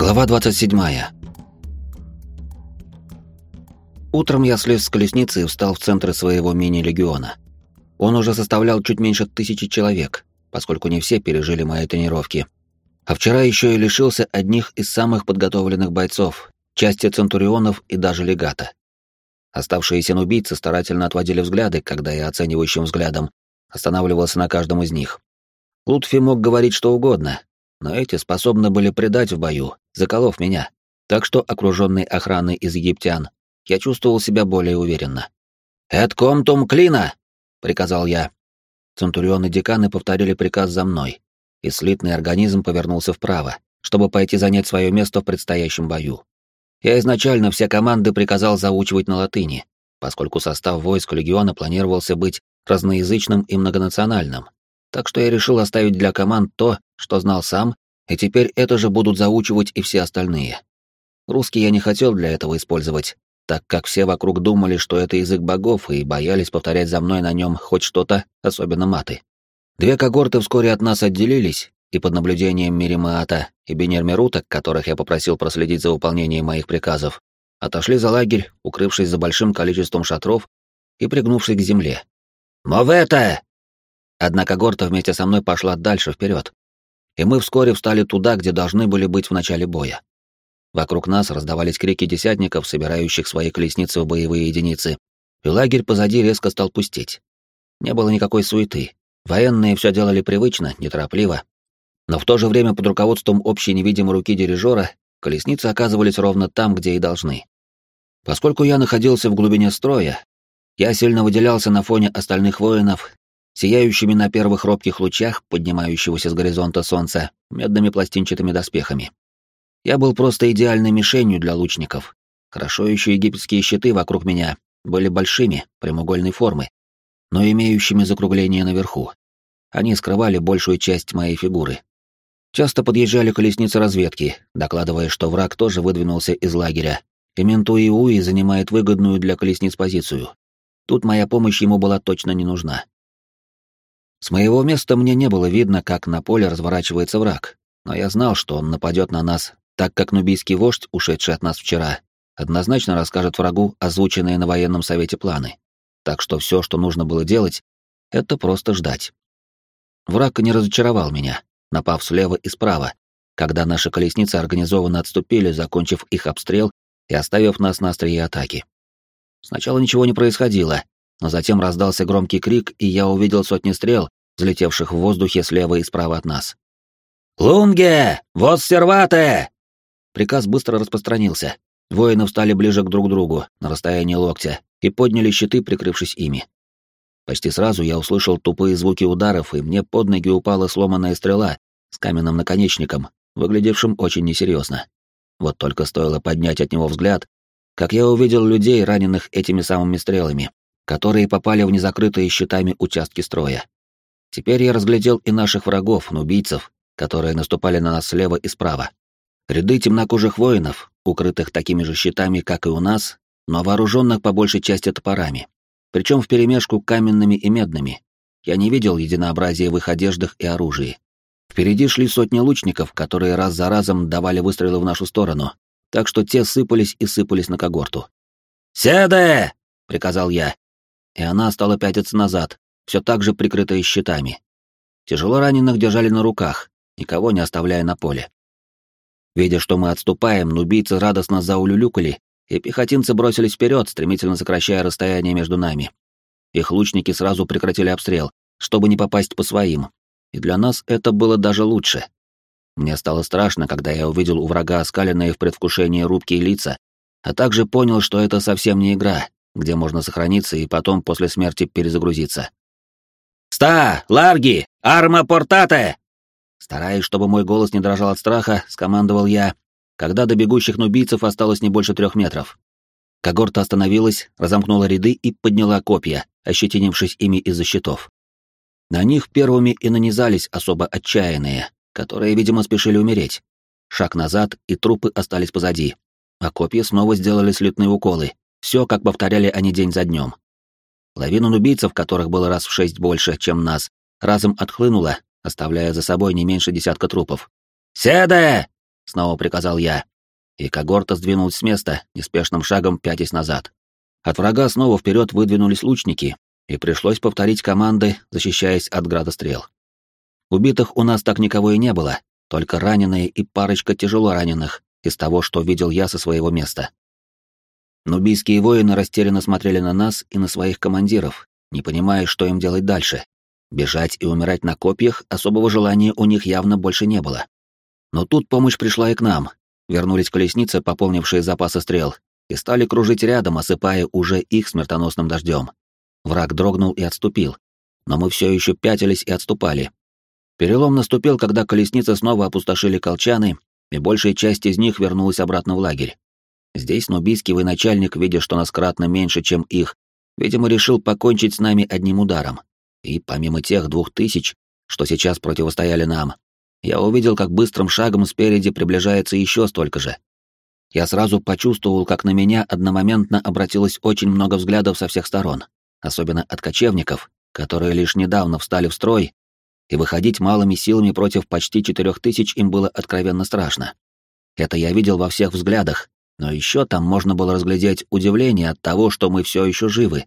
Глава 27. Утром я слез с колесницы и встал в центр своего мини-легиона. Он уже составлял чуть меньше тысячи человек, поскольку не все пережили мои тренировки. А вчера еще и лишился одних из самых подготовленных бойцов, части центурионов и даже легата. Оставшиеся нубийцы старательно отводили взгляды, когда я оценивающим взглядом останавливался на каждом из них. Лутфи мог говорить что угодно, но эти способны были предать в бою, заколов меня. Так что, окруженный охраной из египтян, я чувствовал себя более уверенно. «Эд комтум клина!» — приказал я. Центурионы-деканы повторили приказ за мной, и слитный организм повернулся вправо, чтобы пойти занять свое место в предстоящем бою. Я изначально все команды приказал заучивать на латыни, поскольку состав войск легиона планировался быть разноязычным и многонациональным, так что я решил оставить для команд то, что знал сам, и теперь это же будут заучивать и все остальные. Русский я не хотел для этого использовать, так как все вокруг думали, что это язык богов, и боялись повторять за мной на нем хоть что-то, особенно маты. Две когорты вскоре от нас отделились, и под наблюдением Миримаата и Бенермерута, которых я попросил проследить за выполнением моих приказов, отошли за лагерь, укрывшись за большим количеством шатров и пригнувшись к земле. «Мовета!» Одна когорта вместе со мной пошла дальше, вперед. И мы вскоре встали туда, где должны были быть в начале боя. Вокруг нас раздавались крики десятников, собирающих свои колесницы в боевые единицы, и лагерь позади резко стал пустеть. Не было никакой суеты. Военные все делали привычно, неторопливо. Но в то же время под руководством общей невидимой руки дирижера колесницы оказывались ровно там, где и должны. Поскольку я находился в глубине строя, я сильно выделялся на фоне остальных воинов сияющими на первых робких лучах поднимающегося с горизонта солнца медными пластинчатыми доспехами. Я был просто идеальной мишенью для лучников. Хорошо еще египетские щиты вокруг меня были большими, прямоугольной формы, но имеющими закругление наверху. Они скрывали большую часть моей фигуры. Часто подъезжали колесницы разведки, докладывая, что враг тоже выдвинулся из лагеря, и Ментуи занимает выгодную для колесниц позицию. Тут моя помощь ему была точно не нужна. С моего места мне не было видно, как на поле разворачивается враг, но я знал, что он нападет на нас, так как нубийский вождь, ушедший от нас вчера, однозначно расскажет врагу озвученные на военном совете планы. Так что все, что нужно было делать, это просто ждать. Враг не разочаровал меня, напав слева и справа, когда наши колесницы организованно отступили, закончив их обстрел и оставив нас на острие атаки. Сначала ничего не происходило, но затем раздался громкий крик, и я увидел сотни стрел, взлетевших в воздухе слева и справа от нас. «Лунге! Вот сервате!» Приказ быстро распространился. Воины встали ближе к друг другу, на расстоянии локтя, и подняли щиты, прикрывшись ими. Почти сразу я услышал тупые звуки ударов, и мне под ноги упала сломанная стрела с каменным наконечником, выглядевшим очень несерьезно. Вот только стоило поднять от него взгляд, как я увидел людей, раненых этими самыми стрелами, которые попали в незакрытые щитами участки строя. Теперь я разглядел и наших врагов, нубийцев, которые наступали на нас слева и справа. Ряды темнокожих воинов, укрытых такими же щитами, как и у нас, но вооруженных по большей части топорами. Причем вперемешку каменными и медными. Я не видел единообразия в их одеждах и оружии. Впереди шли сотни лучников, которые раз за разом давали выстрелы в нашу сторону, так что те сыпались и сыпались на когорту. «Седе!» — приказал я, и она стала пятиться назад, все так же прикрытая щитами. Тяжело раненых держали на руках, никого не оставляя на поле. Видя, что мы отступаем, нубийцы радостно заулюлюкали, и пехотинцы бросились вперед, стремительно сокращая расстояние между нами. Их лучники сразу прекратили обстрел, чтобы не попасть по своим, и для нас это было даже лучше. Мне стало страшно, когда я увидел у врага оскаленные в предвкушении рубкие лица, а также понял, что это совсем не игра, где можно сохраниться и потом после смерти перезагрузиться. «Ста! Ларги! Арма портате!» Стараясь, чтобы мой голос не дрожал от страха, скомандовал я, когда до бегущих нубийцев осталось не больше трех метров. Когорта остановилась, разомкнула ряды и подняла копья, ощетинившись ими из-за щитов. На них первыми и нанизались особо отчаянные, которые, видимо, спешили умереть. Шаг назад, и трупы остались позади, а копья снова сделали слитные уколы, все, как повторяли они день за днем. Лавину убийцев, которых было раз в шесть больше, чем нас, разом отхлынула, оставляя за собой не меньше десятка трупов. «Седе!» — снова приказал я. И когорта сдвинулась с места, неспешным шагом пятясь назад. От врага снова вперед выдвинулись лучники, и пришлось повторить команды, защищаясь от града стрел. Убитых у нас так никого и не было, только раненые и парочка тяжело раненых из того, что видел я со своего места. Нубийские воины растерянно смотрели на нас и на своих командиров, не понимая, что им делать дальше. Бежать и умирать на копьях особого желания у них явно больше не было. Но тут помощь пришла и к нам. Вернулись колесницы, пополнившие запасы стрел, и стали кружить рядом, осыпая уже их смертоносным дождем. Враг дрогнул и отступил, но мы все еще пятились и отступали. Перелом наступил, когда колесницы снова опустошили колчаны, и большая часть из них вернулась обратно в лагерь. Здесь нубийский военачальник, видя, что нас кратно меньше, чем их, видимо, решил покончить с нами одним ударом. И помимо тех двух тысяч, что сейчас противостояли нам, я увидел, как быстрым шагом спереди приближается еще столько же. Я сразу почувствовал, как на меня одномоментно обратилось очень много взглядов со всех сторон, особенно от кочевников, которые лишь недавно встали в строй, и выходить малыми силами против почти четырех тысяч им было откровенно страшно. Это я видел во всех взглядах, но еще там можно было разглядеть удивление от того, что мы все еще живы.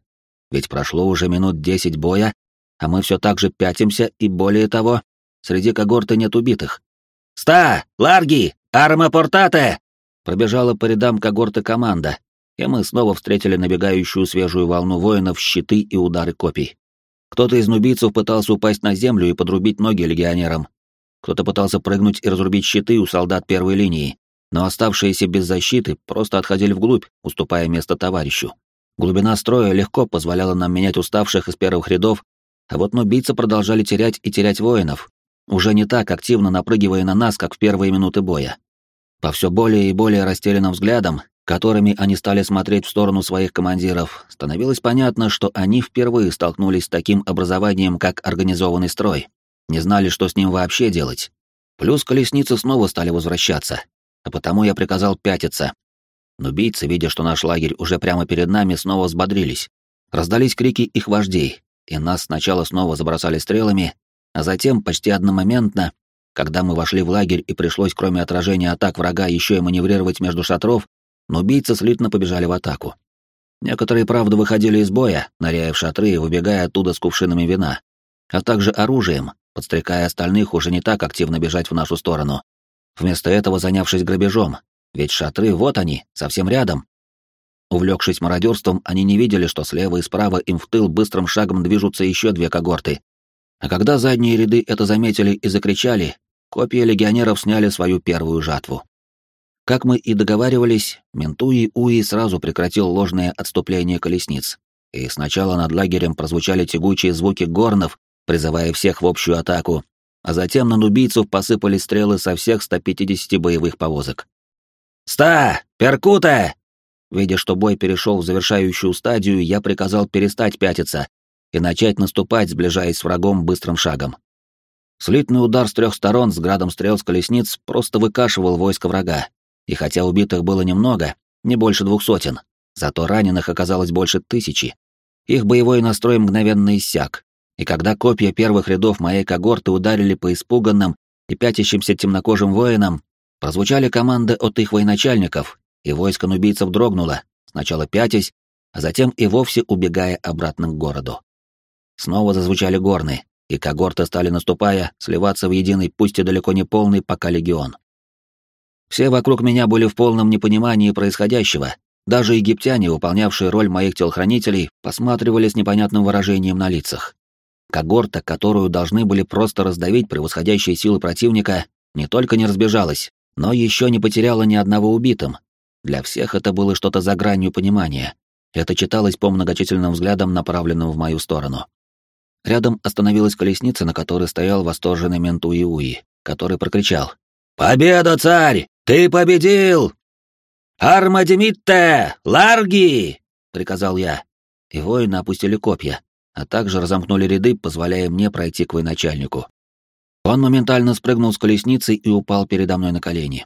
Ведь прошло уже минут десять боя, а мы все так же пятимся, и более того, среди когорты нет убитых. «Ста! Ларги! Арма портате!» Пробежала по рядам когорты команда, и мы снова встретили набегающую свежую волну воинов, щиты и удары копий. Кто-то из нубийцев пытался упасть на землю и подрубить ноги легионерам. Кто-то пытался прыгнуть и разрубить щиты у солдат первой линии но оставшиеся без защиты просто отходили вглубь, уступая место товарищу. Глубина строя легко позволяла нам менять уставших из первых рядов, а вот нубийцы продолжали терять и терять воинов, уже не так активно напрыгивая на нас, как в первые минуты боя. По все более и более растерянным взглядам, которыми они стали смотреть в сторону своих командиров, становилось понятно, что они впервые столкнулись с таким образованием, как организованный строй, не знали, что с ним вообще делать. Плюс колесницы снова стали возвращаться, а потому я приказал пятиться. Но убийцы, видя, что наш лагерь уже прямо перед нами, снова взбодрились. Раздались крики их вождей, и нас сначала снова забросали стрелами, а затем, почти одномоментно, когда мы вошли в лагерь и пришлось, кроме отражения атак врага, еще и маневрировать между шатров, но убийцы слитно побежали в атаку. Некоторые, правда, выходили из боя, ныряя в шатры и выбегая оттуда с кувшинами вина, а также оружием, подстрекая остальных уже не так активно бежать в нашу сторону, вместо этого занявшись грабежом, ведь шатры вот они, совсем рядом. Увлекшись мародерством, они не видели, что слева и справа им в тыл быстрым шагом движутся еще две когорты. А когда задние ряды это заметили и закричали, копья легионеров сняли свою первую жатву. Как мы и договаривались, Ментуи Уи сразу прекратил ложное отступление колесниц, и сначала над лагерем прозвучали тягучие звуки горнов, призывая всех в общую атаку, а затем на нубийцев посыпались стрелы со всех 150 боевых повозок. «Ста! Перкута!» Видя, что бой перешел в завершающую стадию, я приказал перестать пятиться и начать наступать, сближаясь с врагом быстрым шагом. Слитный удар с трех сторон с градом стрел с колесниц просто выкашивал войско врага, и хотя убитых было немного, не больше двух сотен, зато раненых оказалось больше тысячи, их боевой настрой мгновенно иссяк, и когда копья первых рядов моей когорты ударили по испуганным и пятящимся темнокожим воинам, прозвучали команды от их военачальников, и войско нубийцев дрогнуло, сначала пятясь, а затем и вовсе убегая обратно к городу. Снова зазвучали горны, и когорты стали, наступая, сливаться в единый, пусть и далеко не полный, пока легион. Все вокруг меня были в полном непонимании происходящего, даже египтяне, выполнявшие роль моих телохранителей, посматривали с непонятным выражением на лицах. Когорта, которую должны были просто раздавить превосходящие силы противника, не только не разбежалась, но еще не потеряла ни одного убитым. Для всех это было что-то за гранью понимания. Это читалось по многочисленным взглядам, направленным в мою сторону. Рядом остановилась колесница, на которой стоял восторженный мент Уи, который прокричал. «Победа, царь! Ты победил! Армадемитте! Ларги!» — приказал я. И воины опустили копья, а также разомкнули ряды, позволяя мне пройти к военачальнику. Он моментально спрыгнул с колесницы и упал передо мной на колени.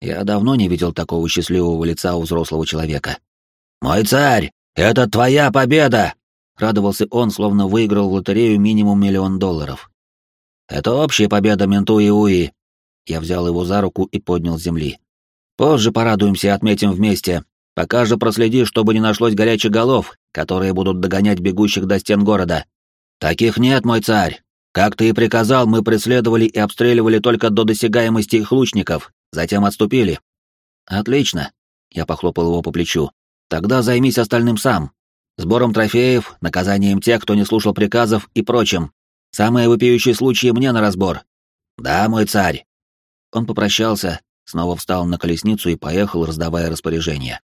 Я давно не видел такого счастливого лица у взрослого человека. «Мой царь, это твоя победа!» — радовался он, словно выиграл в лотерею минимум миллион долларов. «Это общая победа Менту и Уи. я взял его за руку и поднял с земли. «Позже порадуемся и отметим вместе. Пока же проследи, чтобы не нашлось горячих голов, которые будут догонять бегущих до стен города. Таких нет, мой царь. Как ты и приказал, мы преследовали и обстреливали только до досягаемости их лучников, затем отступили. Отлично. Я похлопал его по плечу. Тогда займись остальным сам. Сбором трофеев, наказанием тех, кто не слушал приказов и прочим. Самые вопиющие случаи мне на разбор. Да, мой царь. Он попрощался, снова встал на колесницу и поехал, раздавая распоряжения.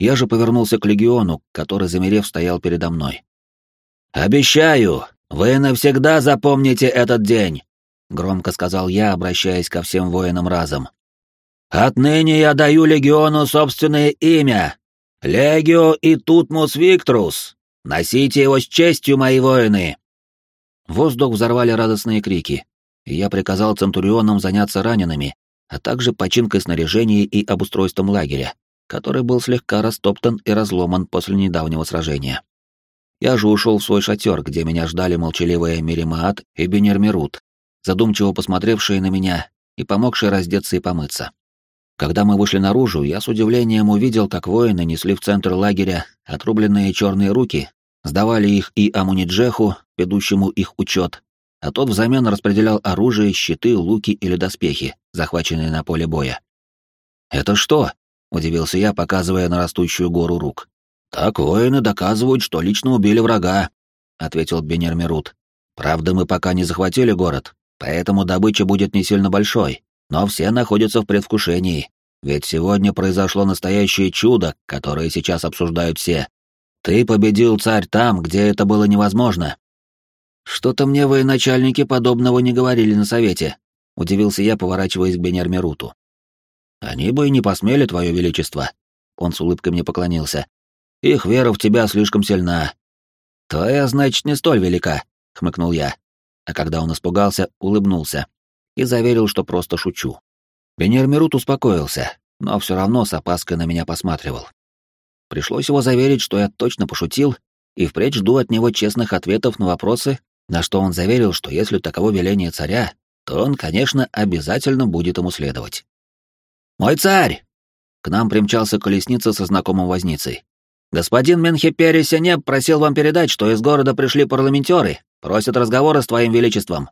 Я же повернулся к легиону, который, замерев, стоял передо мной. «Обещаю, вы навсегда запомните этот день», — громко сказал я, обращаясь ко всем воинам разом. «Отныне я даю легиону собственное имя — Легио и Тутмус Виктрус. Носите его с честью, мои воины!» Воздух взорвали радостные крики, и я приказал центурионам заняться ранеными, а также починкой снаряжения и обустройством лагеря, который был слегка растоптан и разломан после недавнего сражения. Я же ушел в свой шатер, где меня ждали молчаливые Миримаат и Бенермирут, задумчиво посмотревшие на меня и помогшие раздеться и помыться. Когда мы вышли наружу, я с удивлением увидел, как воины несли в центр лагеря отрубленные черные руки, сдавали их и Амуниджеху, ведущему их учет, а тот взамен распределял оружие, щиты, луки или доспехи, захваченные на поле боя. «Это что?» — удивился я, показывая на растущую гору рук. «Так воины доказывают, что лично убили врага», — ответил Бенермирут. «Правда, мы пока не захватили город, поэтому добыча будет не сильно большой, но все находятся в предвкушении, ведь сегодня произошло настоящее чудо, которое сейчас обсуждают все. Ты победил царь там, где это было невозможно». «Что-то мне военачальники подобного не говорили на совете», — удивился я, поворачиваясь к Бенермируту. «Они бы и не посмели, твое величество», — он с улыбкой мне поклонился. Их вера в тебя слишком сильна. Твоя, значит, не столь велика, хмыкнул я. А когда он испугался, улыбнулся и заверил, что просто шучу. Бенермирут успокоился, но все равно с опаской на меня посматривал. Пришлось его заверить, что я точно пошутил, и впредь жду от него честных ответов на вопросы, на что он заверил, что если таково веление царя, то он, конечно, обязательно будет ему следовать. «Мой царь!» К нам примчался колесница со знакомым возницей. «Господин Менхепери Сенеб просил вам передать, что из города пришли парламентеры, просят разговора с твоим величеством».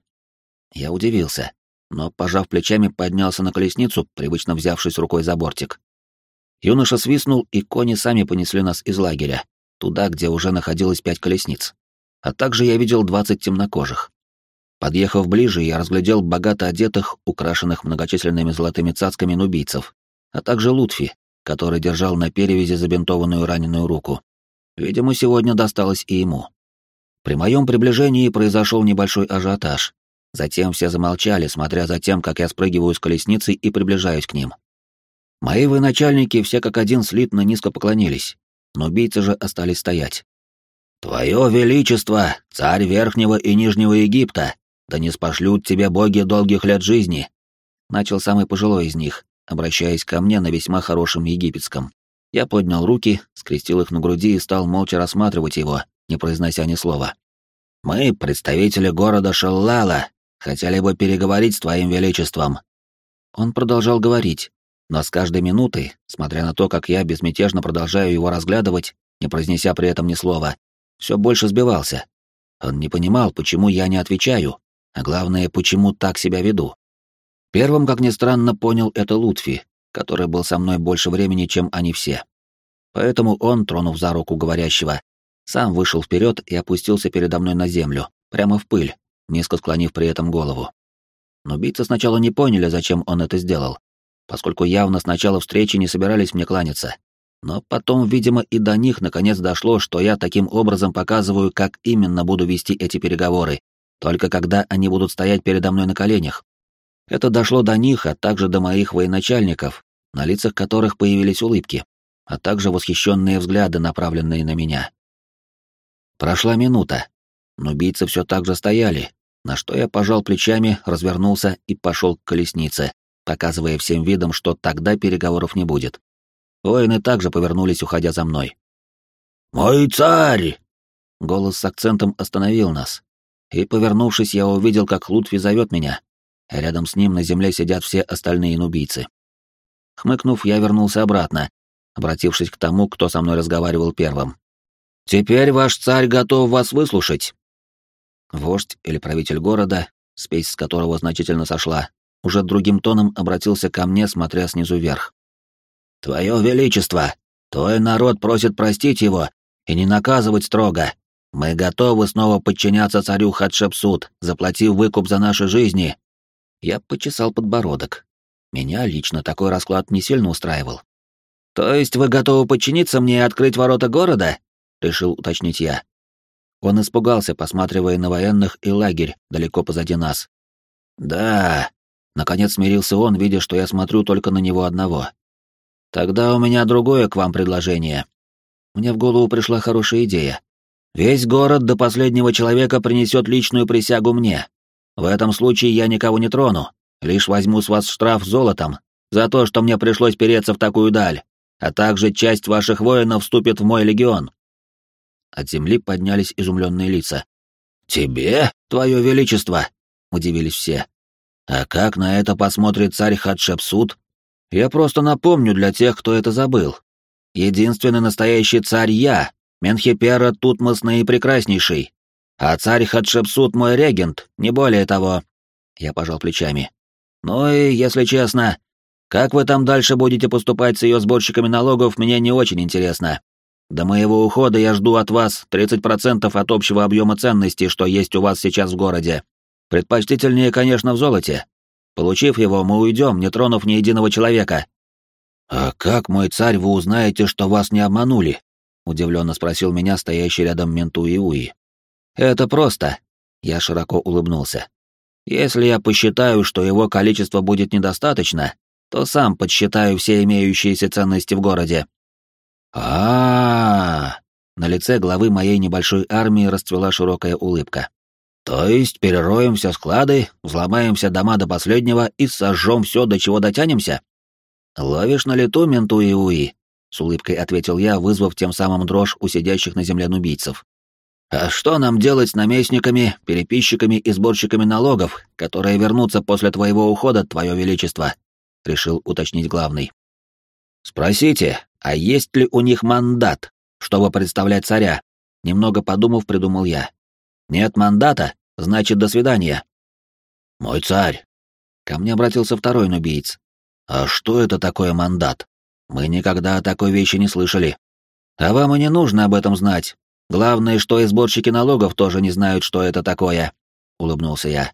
Я удивился, но, пожав плечами, поднялся на колесницу, привычно взявшись рукой за бортик. Юноша свистнул, и кони сами понесли нас из лагеря, туда, где уже находилось пять колесниц. А также я видел двадцать темнокожих. Подъехав ближе, я разглядел богато одетых, украшенных многочисленными золотыми цацками нубийцев, а также Лутфи, который держал на перевязи забинтованную раненую руку. Видимо, сегодня досталось и ему. При моем приближении произошел небольшой ажиотаж. Затем все замолчали, смотря за тем, как я спрыгиваю с колесницы и приближаюсь к ним. Мои военачальники все как один слитно низко поклонились, но убийцы же остались стоять. «Твое Величество, царь Верхнего и Нижнего Египта, да не спошлют тебе боги долгих лет жизни!» Начал самый пожилой из них, обращаясь ко мне на весьма хорошем египетском. Я поднял руки, скрестил их на груди и стал молча рассматривать его, не произнося ни слова. «Мы, представители города Шеллала, хотели бы переговорить с твоим величеством». Он продолжал говорить, но с каждой минутой, смотря на то, как я безмятежно продолжаю его разглядывать, не произнеся при этом ни слова, все больше сбивался. Он не понимал, почему я не отвечаю, а главное, почему так себя веду. Первым, как ни странно, понял это Лутфи, который был со мной больше времени, чем они все. Поэтому он, тронув за руку говорящего, сам вышел вперед и опустился передо мной на землю, прямо в пыль, низко склонив при этом голову. Но убийцы сначала не поняли, зачем он это сделал, поскольку явно с начала встречи не собирались мне кланяться. Но потом, видимо, и до них наконец дошло, что я таким образом показываю, как именно буду вести эти переговоры, только когда они будут стоять передо мной на коленях, это дошло до них, а также до моих военачальников, на лицах которых появились улыбки, а также восхищенные взгляды, направленные на меня. Прошла минута, но убийцы все так же стояли, на что я пожал плечами, развернулся и пошел к колеснице, показывая всем видом, что тогда переговоров не будет. Воины также повернулись, уходя за мной. «Мой царь!» Голос с акцентом остановил нас, и, повернувшись, я увидел, как Лутви зовет меня, рядом с ним на земле сидят все остальные нубийцы. Хмыкнув, я вернулся обратно, обратившись к тому, кто со мной разговаривал первым. «Теперь ваш царь готов вас выслушать». Вождь или правитель города, спесь с которого значительно сошла, уже другим тоном обратился ко мне, смотря снизу вверх. «Твое Величество, твой народ просит простить его и не наказывать строго. Мы готовы снова подчиняться царю Хатшепсут, заплатив выкуп за наши жизни». Я почесал подбородок. Меня лично такой расклад не сильно устраивал. «То есть вы готовы подчиниться мне и открыть ворота города?» — решил уточнить я. Он испугался, посматривая на военных и лагерь далеко позади нас. «Да», — наконец смирился он, видя, что я смотрю только на него одного. «Тогда у меня другое к вам предложение». Мне в голову пришла хорошая идея. Весь город до последнего человека принесет личную присягу мне. В этом случае я никого не трону, Лишь возьму с вас штраф золотом за то, что мне пришлось переться в такую даль, а также часть ваших воинов вступит в мой легион». От земли поднялись изумленные лица. «Тебе, твое величество?» — удивились все. «А как на это посмотрит царь Хатшепсут?» «Я просто напомню для тех, кто это забыл. Единственный настоящий царь я, Менхипера Тутмос наипрекраснейший, а царь Хатшепсут мой регент, не более того». Я пожал плечами. Ну и, если честно, как вы там дальше будете поступать с ее сборщиками налогов, мне не очень интересно. До моего ухода я жду от вас 30% от общего объема ценностей, что есть у вас сейчас в городе. Предпочтительнее, конечно, в золоте. Получив его, мы уйдем, не тронув ни единого человека. А как, мой царь, вы узнаете, что вас не обманули? Удивленно спросил меня стоящий рядом Ментуи-Уи. Это просто. Я широко улыбнулся. Если я посчитаю, что его количество будет недостаточно, то сам подсчитаю все имеющиеся ценности в городе. А, -а, -а, На лице главы моей небольшой армии расцвела широкая улыбка. То есть перероем все склады, взломаем все дома до последнего и сожжем все, до чего дотянемся? Ловишь на лету, Ментуи-Уи, с улыбкой ответил я, вызвав тем самым дрожь у сидящих на земле нубийцев. А что нам делать с наместниками, переписчиками и сборщиками налогов, которые вернутся после твоего ухода, твое величество? решил уточнить главный. Спросите, а есть ли у них мандат, чтобы представлять царя? Немного подумав, придумал я. Нет мандата, значит, до свидания. Мой царь. Ко мне обратился второй нубиец. А что это такое мандат? Мы никогда о такой вещи не слышали. А вам и не нужно об этом знать, Главное, что и сборщики налогов тоже не знают, что это такое», — улыбнулся я.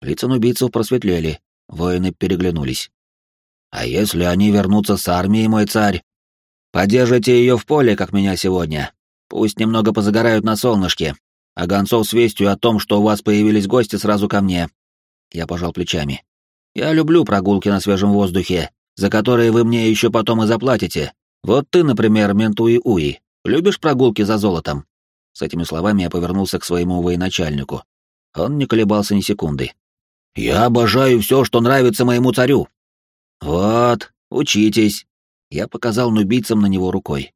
Лица убийцев просветлели, воины переглянулись. «А если они вернутся с армией, мой царь? Подержите ее в поле, как меня сегодня. Пусть немного позагорают на солнышке, а гонцов с вестью о том, что у вас появились гости, сразу ко мне». Я пожал плечами. «Я люблю прогулки на свежем воздухе, за которые вы мне еще потом и заплатите. Вот ты, например, Ментуи-Уи, Любишь прогулки за золотом?» С этими словами я повернулся к своему военачальнику. Он не колебался ни секунды. «Я обожаю все, что нравится моему царю!» «Вот, учитесь!» Я показал нубийцам на него рукой.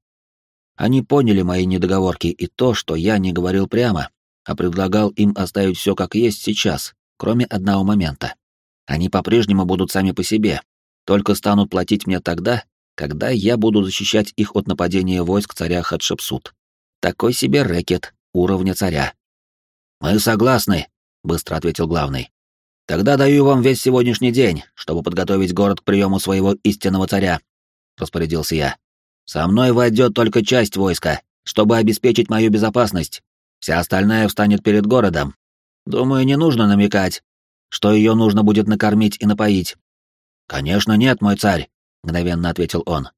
Они поняли мои недоговорки и то, что я не говорил прямо, а предлагал им оставить все как есть сейчас, кроме одного момента. Они по-прежнему будут сами по себе, только станут платить мне тогда, когда я буду защищать их от нападения войск царя Хатшепсут. Такой себе рэкет уровня царя. «Мы согласны», — быстро ответил главный. «Тогда даю вам весь сегодняшний день, чтобы подготовить город к приему своего истинного царя», — распорядился я. «Со мной войдет только часть войска, чтобы обеспечить мою безопасность. Вся остальная встанет перед городом. Думаю, не нужно намекать, что ее нужно будет накормить и напоить». «Конечно нет, мой царь мгновенно ответил он.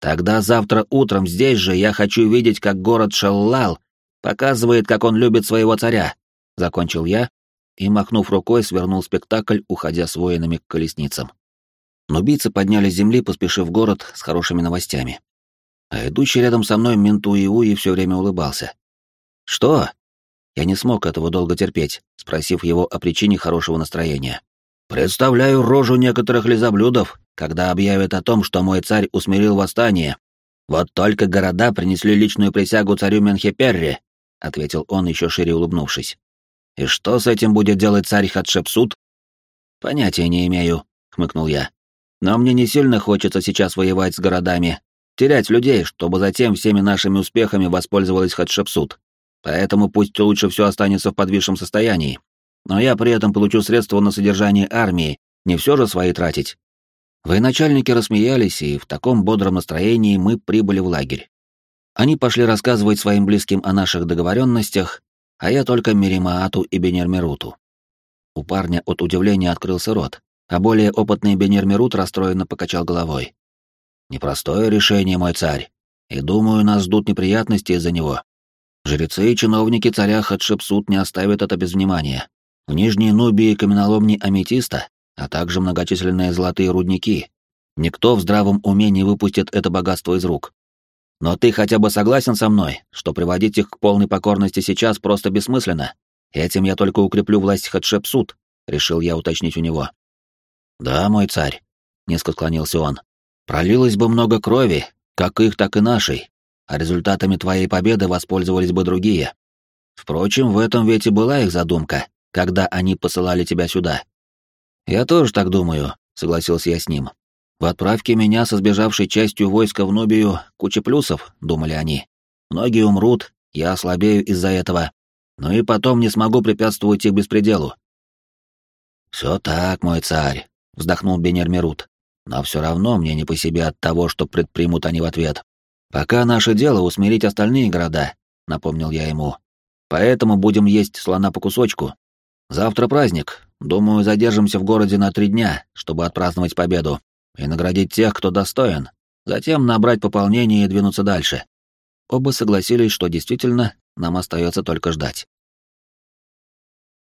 Тогда завтра утром здесь же я хочу видеть, как город Шеллал показывает, как он любит своего царя, закончил я и, махнув рукой, свернул спектакль, уходя с воинами к колесницам. Нубийцы подняли с земли, поспешив в город с хорошими новостями. А идущий рядом со мной Ментуи-Уи все время улыбался. «Что?» Я не смог этого долго терпеть, спросив его о причине хорошего настроения. «Представляю рожу некоторых лизоблюдов, когда объявят о том, что мой царь усмирил восстание. Вот только города принесли личную присягу царю Менхеперри, ответил он, еще шире улыбнувшись. И что с этим будет делать царь Хатшепсут? Понятия не имею, хмыкнул я. Но мне не сильно хочется сейчас воевать с городами, терять людей, чтобы затем всеми нашими успехами воспользовалась Хатшепсут. Поэтому пусть лучше все останется в подвисшем состоянии. Но я при этом получу средства на содержание армии, не все же свои тратить. Военачальники рассмеялись, и в таком бодром настроении мы прибыли в лагерь. Они пошли рассказывать своим близким о наших договоренностях, а я только Миримаату и Бенермеруту. У парня от удивления открылся рот, а более опытный Бенермерут расстроенно покачал головой. «Непростое решение, мой царь, и думаю, нас ждут неприятности из-за него. Жрецы и чиновники царя Хатшепсут не оставят это без внимания. В Нижней Нубии каменоломни аметиста, а также многочисленные золотые рудники. Никто в здравом уме не выпустит это богатство из рук. Но ты хотя бы согласен со мной, что приводить их к полной покорности сейчас просто бессмысленно? Этим я только укреплю власть Хатшепсут, решил я уточнить у него. Да, мой царь, низко склонился он. Пролилось бы много крови, как их, так и нашей, а результатами твоей победы воспользовались бы другие. Впрочем, в этом ведь и была их задумка, когда они посылали тебя сюда. Я тоже так думаю, согласился я с ним. В отправке меня со сбежавшей частью войска в Нубию куча плюсов, думали они. Многие умрут, я ослабею из-за этого. Но и потом не смогу препятствовать их беспределу. Все так, мой царь, вздохнул Бенермерут. Но все равно мне не по себе от того, что предпримут они в ответ. Пока наше дело усмирить остальные города, напомнил я ему. Поэтому будем есть слона по кусочку. Завтра праздник. Думаю, задержимся в городе на три дня, чтобы отпраздновать победу и наградить тех, кто достоин, затем набрать пополнение и двинуться дальше. Оба согласились, что действительно нам остается только ждать.